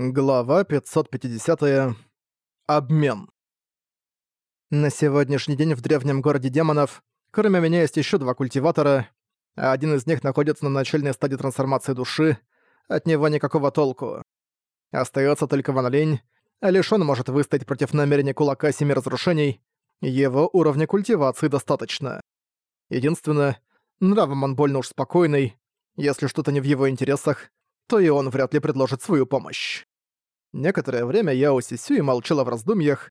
Глава 550. Обмен. На сегодняшний день в древнем городе демонов, кроме меня, есть еще два культиватора. Один из них находится на начальной стадии трансформации души, от него никакого толку. Остается только Ван Линь, а лишь он может выстоять против намерения кулака семи разрушений, его уровня культивации достаточно. Единственное, нравом он больно уж спокойный, если что-то не в его интересах, то и он вряд ли предложит свою помощь. Некоторое время Яо Сисюи молчала в раздумьях,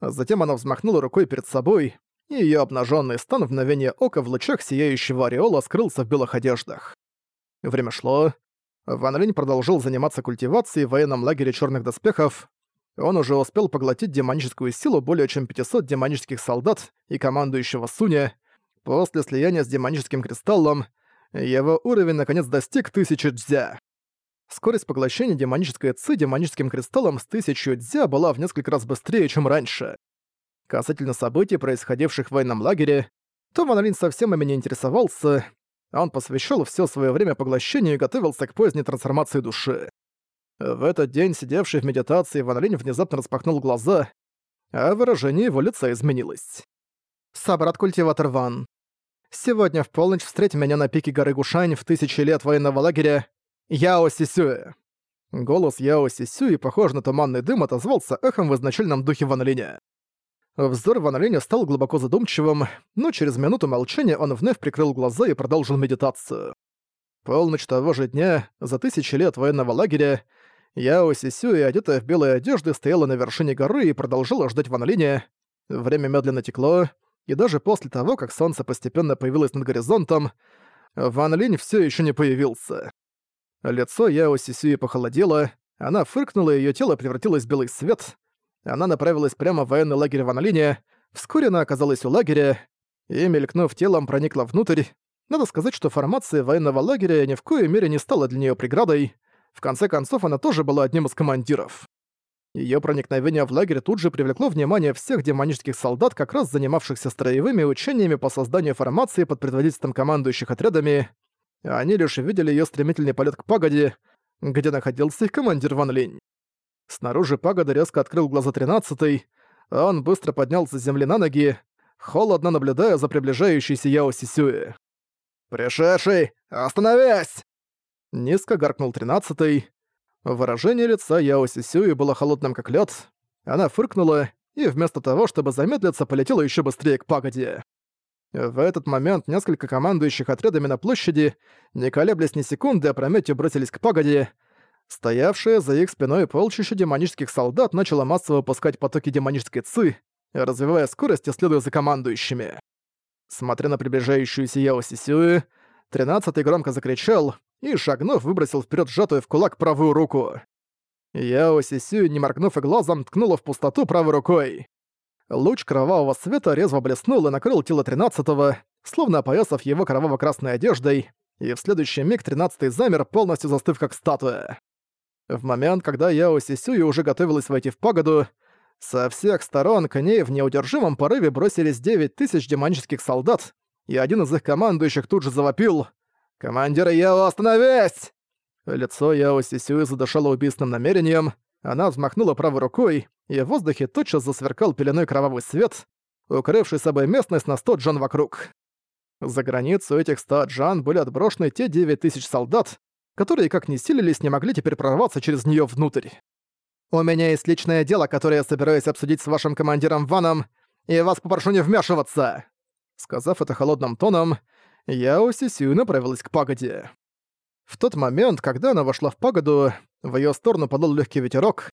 затем она взмахнула рукой перед собой, и её обнажённый стан в мгновение ока в лучах сияющего ореола скрылся в белых одеждах. Время шло. Ван Линь продолжил заниматься культивацией в военном лагере чёрных доспехов. Он уже успел поглотить демоническую силу более чем 500 демонических солдат и командующего Суня. После слияния с демоническим кристаллом его уровень наконец достиг тысячи дзя. Скорость поглощения демонической ци демоническим кристаллом с тысячу дзя была в несколько раз быстрее, чем раньше. Касательно событий, происходивших в военном лагере, то Ван совсем ими не интересовался, он посвящал все свое время поглощению и готовился к поздней трансформации души. В этот день, сидевший в медитации, Ван внезапно распахнул глаза, а выражение его лица изменилось. «Собрат-культиватор Ван, сегодня в полночь встреть меня на пике горы Гушань в тысячи лет военного лагеря Яо Сисюэ. Голос Яо Сисюэ, похож на туманный дым, отозвался эхом в изначальном духе Ван Линя. Взор Ван Линя стал глубоко задумчивым, но через минуту молчания он вновь прикрыл глаза и продолжил медитацию. Полночь того же дня, за тысячи лет военного лагеря, Яо Сисюэ, одетая в белые одежды, стояла на вершине горы и продолжала ждать Ван Линя. Время медленно текло, и даже после того, как солнце постепенно появилось над горизонтом, Ван Линь всё ещё не появился. Лицо Яо Сисюи похолодело, она фыркнула, её тело превратилось в белый свет. Она направилась прямо в военный лагерь Ван Линя. Вскоре она оказалась у лагеря и, мелькнув телом, проникла внутрь. Надо сказать, что формация военного лагеря ни в коей мере не стала для неё преградой. В конце концов, она тоже была одним из командиров. Её проникновение в лагерь тут же привлекло внимание всех демонических солдат, как раз занимавшихся строевыми учениями по созданию формации под предводительством командующих отрядами. Они лишь видели её стремительный полет к пагоде, где находился их командир Ван Линь. Снаружи пагода резко открыл глаза тринадцатый, а он быстро поднялся с земли на ноги, холодно наблюдая за приближающейся Яо Сисюэ. «Пришедший, остановись!» Низко гаркнул тринадцатый. Выражение лица Яо Сисюи было холодным как лед. Она фыркнула и вместо того, чтобы замедлиться, полетела еще быстрее к пагоде. В этот момент несколько командующих отрядами на площади, не колеблясь ни секунды, опрометью бросились к пагоде. Стоявшая за их спиной полчища демонических солдат начала массово выпускать потоки демонической ци, развивая скорость и следуя за командующими. Смотря на приближающуюся Яо Сисюэ, тринадцатый громко закричал и, шагнув, выбросил вперед сжатую в кулак правую руку. Яо Сисюэ, не моргнув и глазом, ткнула в пустоту правой рукой. Луч кровавого света резво блеснул и накрыл тело тринадцатого, словно опоясав его кроваво-красной одеждой, и в следующий миг тринадцатый замер, полностью застыв как статуя. В момент, когда Яо Сисюи уже готовилась войти в пагоду, со всех сторон к ней в неудержимом порыве бросились девять тысяч демонических солдат, и один из их командующих тут же завопил «Командир Яо, остановись!» Лицо Яо Сисюи задышало убийственным намерением, она взмахнула правой рукой, и в воздухе тотчас засверкал пеленой кровавый свет, укрывший собой местность на 100 джан вокруг. За границу этих 100 джан были отброшены те 9000 солдат, которые, как ни силились, не могли теперь прорваться через неё внутрь. «У меня есть личное дело, которое я собираюсь обсудить с вашим командиром Ваном, и вас попрошу не вмешиваться!» Сказав это холодным тоном, я у Сисю направилась к пагоде. В тот момент, когда она вошла в пагоду, в её сторону подул лёгкий ветерок.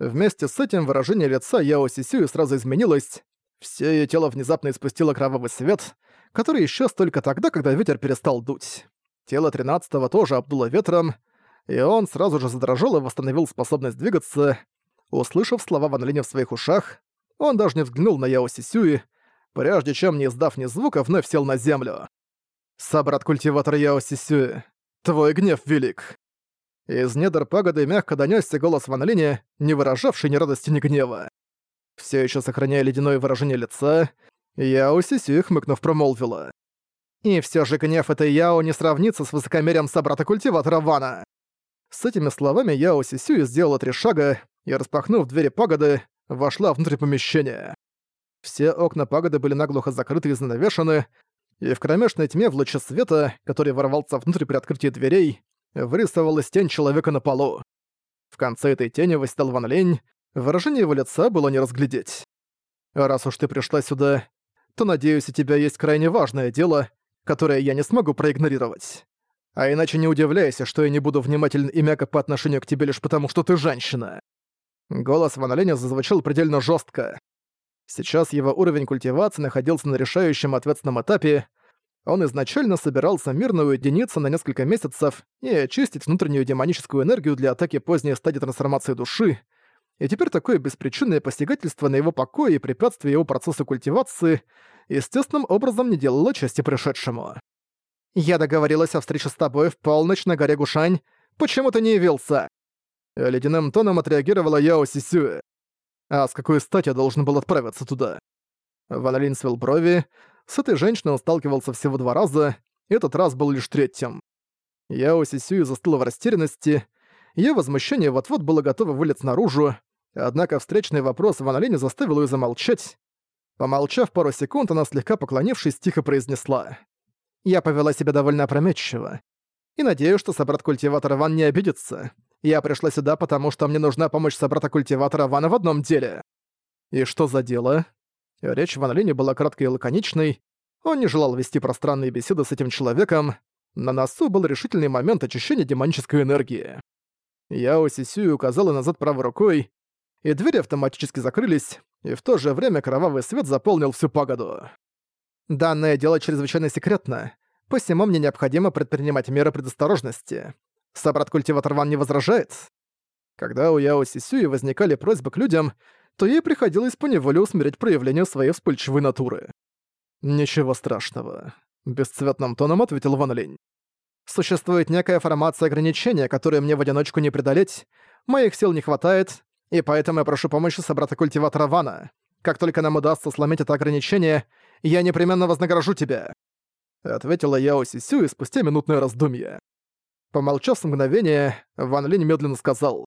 Вместе с этим выражение лица Яо Сисюи сразу изменилось. Всё её тело внезапно испустило кровавый свет, который исчез только тогда, когда ветер перестал дуть. Тело тринадцатого тоже обдуло ветром, и он сразу же задрожал и восстановил способность двигаться. Услышав слова Ван Линя в своих ушах, он даже не взглянул на Яо Сисюи, прежде чем, не издав ни звука, вновь сел на землю. «Собрат-культиватор Яо Сисюи, Твой гнев велик». Из недр пагоды мягко донёсся голос Ван Линя, не выражавший ни радости, ни гнева. Все еще сохраняя ледяное выражение лица, Яо Сисю, хмыкнув, промолвила. «И все же гнев этой Яо не сравнится с высокомерием собрата-культиватора Вана. С этими словами Яо Сисюи сделала три шага и, распахнув двери пагоды, вошла внутрь помещения. Все окна пагоды были наглухо закрыты и занавешены, и в кромешной тьме в луче света, который ворвался внутрь при открытии дверей, вырисовалась тень человека на полу. В конце этой тени восседал Ван Лень, выражение его лица было не разглядеть. «Раз уж ты пришла сюда, то, надеюсь, у тебя есть крайне важное дело, которое я не смогу проигнорировать. А иначе не удивляйся, что я не буду внимателен и мягок по отношению к тебе лишь потому, что ты женщина». Голос Ван Линя зазвучал предельно жестко. Сейчас его уровень культивации находился на решающем ответственном этапе. Он изначально собирался мирно уединиться на несколько месяцев и очистить внутреннюю демоническую энергию для атаки поздней стадии трансформации души, и теперь такое беспричинное посягательство на его покой и препятствие его процессу культивации естественным образом не делало чести пришедшему. «Я договорилась о встрече с тобой в полночь на горе Гушань. Почему ты не явился?» Ледяным тоном отреагировала Яо Сисюэ. А с какой стати я должен был отправиться туда? Ван свел брови. С этой женщиной он сталкивался всего два раза, этот раз был лишь третьим. Яо Сисюи застыла в растерянности. Её возмущение вот-вот было готово вылиться наружу, однако встречный вопрос Ван заставил её замолчать. Помолчав пару секунд, она, слегка поклонившись, тихо произнесла. «Я повела себя довольно опрометчиво. И надеюсь, что собрат-культиватор Ван не обидится. Я пришла сюда, потому что мне нужна помощь собрата-культиватора Вана в одном деле». «И что за дело?» Речь Ван Линя была краткой и лаконичной. Он не желал вести пространные беседы с этим человеком. На носу был решительный момент очищения демонической энергии. Яо Сисюй указала назад правой рукой, и двери автоматически закрылись, и в то же время кровавый свет заполнил всю пагоду. Данное дело чрезвычайно секретно, посему мне необходимо предпринимать меры предосторожности. Собрат-культиватор Ван не возражает? Когда у Яо Сисюи возникали просьбы к людям, то ей приходилось поневоле усмирять проявление своей вспыльчивой натуры. «Ничего страшного», — бесцветным тоном ответил Ван Линь. «Существует некая формация ограничения, которую мне в одиночку не преодолеть, моих сил не хватает, и поэтому я прошу помощи собрата-культиватора Вана. Как только нам удастся сломить это ограничение, я непременно вознагражу тебя», — ответила Яо Сисю спустя минутное раздумье. Помолчав с мгновение, Ван Линь медленно сказал.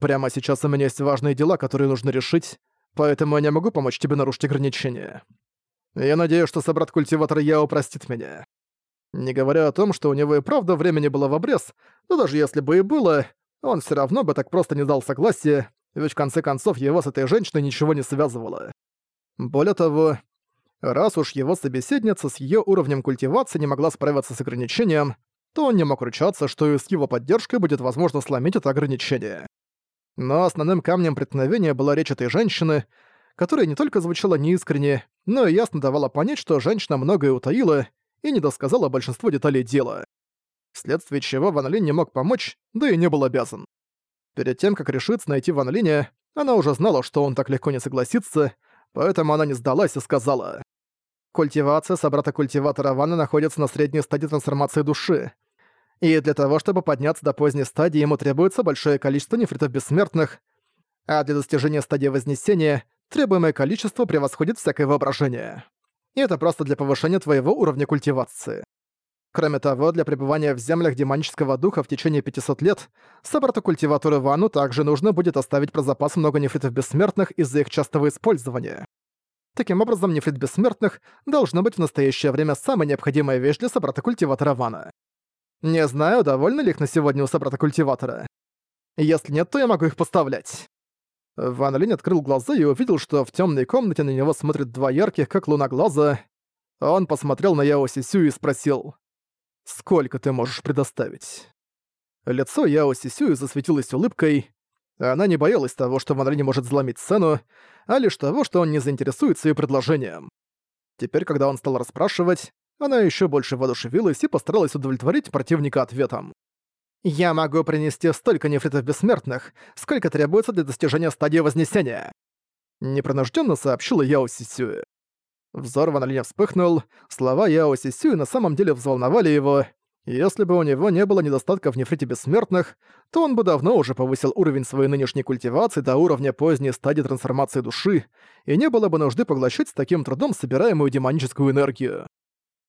«Прямо сейчас у меня есть важные дела, которые нужно решить, поэтому я не могу помочь тебе нарушить ограничения. Я надеюсь, что собрат-культиватор Яо простит меня. Не говоря о том, что у него и правда времени было в обрез, но даже если бы и было, он все равно бы так просто не дал согласия, ведь в конце концов его с этой женщиной ничего не связывало. Более того, раз уж его собеседница с ее уровнем культивации не могла справиться с ограничением, то он не мог ручаться, что и с его поддержкой будет возможно сломить это ограничение. Но основным камнем преткновения была речь этой женщины, которая не только звучала неискренне, но и ясно давала понять, что женщина многое утаила и не досказала большинство деталей дела. Вследствие чего Ван Линь не мог помочь, да и не был обязан. Перед тем, как решиться найти Ван Линя, она уже знала, что он так легко не согласится, поэтому она не сдалась и сказала. Культивация собрата-культиватора Вана находится на средней стадии трансформации души. И для того, чтобы подняться до поздней стадии, ему требуется большое количество нефритов бессмертных, а для достижения стадии Вознесения требуемое количество превосходит всякое воображение. И это просто для повышения твоего уровня культивации. Кроме того, для пребывания в землях демонического духа в течение 500 лет, собрату-культиватору Вану также нужно будет оставить про запас много нефритов бессмертных из-за их частого использования. Таким образом, нефрит бессмертных должно быть в настоящее время самая необходимая вещь для собрата-культиватора Вана. Не знаю, довольны ли их на сегодня у собрата-культиватора. Если нет, то я могу их поставлять. Ван Линь открыл глаза и увидел, что в темной комнате на него смотрят два ярких, как луна глаза. Он посмотрел на Яо Сисю и спросил. Сколько ты можешь предоставить?» Лицо Яо Сисюи засветилось улыбкой. Она не боялась того, что Ван Ли не может взломить сцену, а лишь того, что он не заинтересуется ее предложением. Теперь, когда он стал расспрашивать, она еще больше воодушевилась и постаралась удовлетворить противника ответом. «Я могу принести столько нефритов бессмертных, сколько требуется для достижения стадии Вознесения», непринужденно сообщила Яо Сисюэ. Взор Ван Линя вспыхнул, слова Яо Сисюи на самом деле взволновали его. Если бы у него не было недостатков в нефрите бессмертных, то он бы давно уже повысил уровень своей нынешней культивации до уровня поздней стадии трансформации души, и не было бы нужды поглощать с таким трудом собираемую демоническую энергию.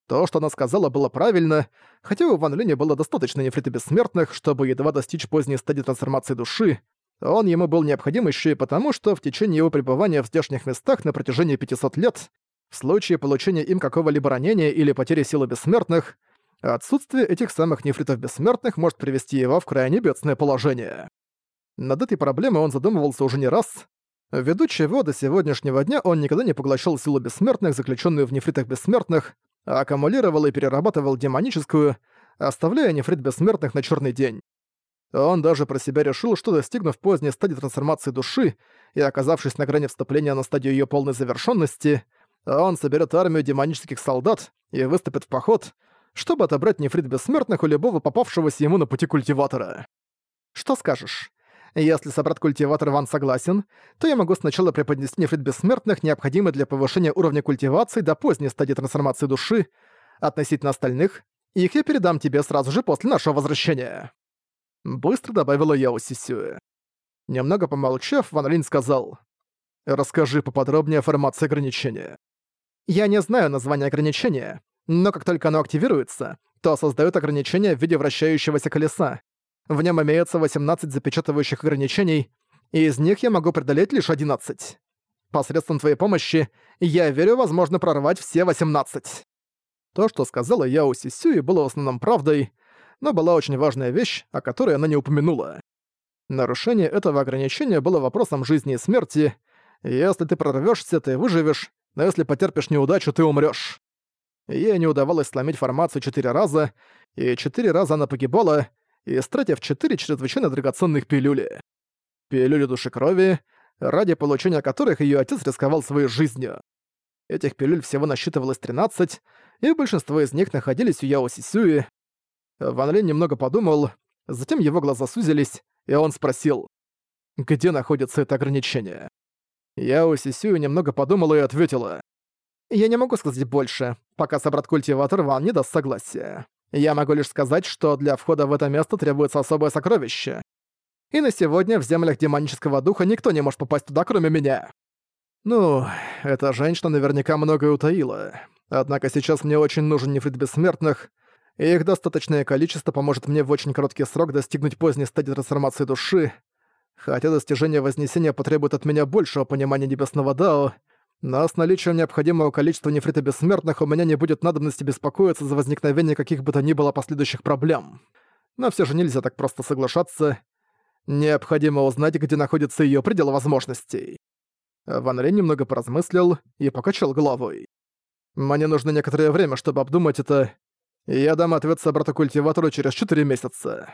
То, что она сказала, было правильно, хотя у Ван Линя было достаточно нефрита бессмертных, чтобы едва достичь поздней стадии трансформации души, он ему был необходим еще и потому, что в течение его пребывания в здешних местах на протяжении 500 лет, в случае получения им какого-либо ранения или потери силы бессмертных, отсутствие этих самых нефритов бессмертных может привести его в крайне бедственное положение. Над этой проблемой он задумывался уже не раз, ввиду чего до сегодняшнего дня он никогда не поглощал силу бессмертных, заключенную в нефритах бессмертных, аккумулировал и перерабатывал демоническую, оставляя нефрит бессмертных на черный день. Он даже про себя решил, что достигнув поздней стадии трансформации души и оказавшись на грани вступления на стадию ее полной завершенности, он соберет армию демонических солдат и выступит в поход, чтобы отобрать нефрит бессмертных у любого попавшегося ему на пути культиватора. Что скажешь? Если собрат-культиватор Ван согласен, то я могу сначала преподнести нефрит бессмертных, необходимый для повышения уровня культивации до поздней стадии трансформации души, относительно остальных, их я передам тебе сразу же после нашего возвращения. Быстро добавила Яо Сисюэ. Немного помолчав, Ван Линь сказал, «Расскажи поподробнее о формации ограничения». «Я не знаю название ограничения, но как только оно активируется, то создает ограничение в виде вращающегося колеса. В нем имеется 18 запечатывающих ограничений, и из них я могу преодолеть лишь 11. Посредством твоей помощи я верю, возможно прорвать все 18. То, что сказала Яо Сисюи, было в основном правдой, но была очень важная вещь, о которой она не упомянула. Нарушение этого ограничения было вопросом жизни и смерти. Если ты прорвешься, ты выживешь, но если потерпишь неудачу, ты умрёшь. Ей не удавалось сломить формацию четыре раза, и четыре раза она погибала, истратив четыре чрезвычайно драгоценных пилюли. Пилюли души крови, ради получения которых ее отец рисковал своей жизнью. Этих пилюль всего насчитывалось 13, и большинство из них находились у Яо Сисюи. Ван Линь немного подумал, затем его глаза сузились, и он спросил, где находится это ограничение. Яо Сисюи немного подумала и ответила. «Я не могу сказать больше, пока собрат-культиватор Ван не даст согласия. Я могу лишь сказать, что для входа в это место требуется особое сокровище. И на сегодня в землях демонического духа никто не может попасть туда, кроме меня. Ну, эта женщина наверняка многое утаила. Однако сейчас мне очень нужен нефрит бессмертных, и их достаточное количество поможет мне в очень короткий срок достигнуть поздней стадии трансформации души. Хотя достижение Вознесения потребует от меня большего понимания Небесного Дао, но с наличием необходимого количества нефрита бессмертных у меня не будет надобности беспокоиться за возникновение каких бы то ни было последующих проблем. Но все же нельзя так просто соглашаться. Необходимо узнать, где находится ее предел возможностей. Ван Рен немного поразмыслил и покачал головой. «Мне нужно некоторое время, чтобы обдумать это, я дам ответ собрату-культиватору через 4 месяца».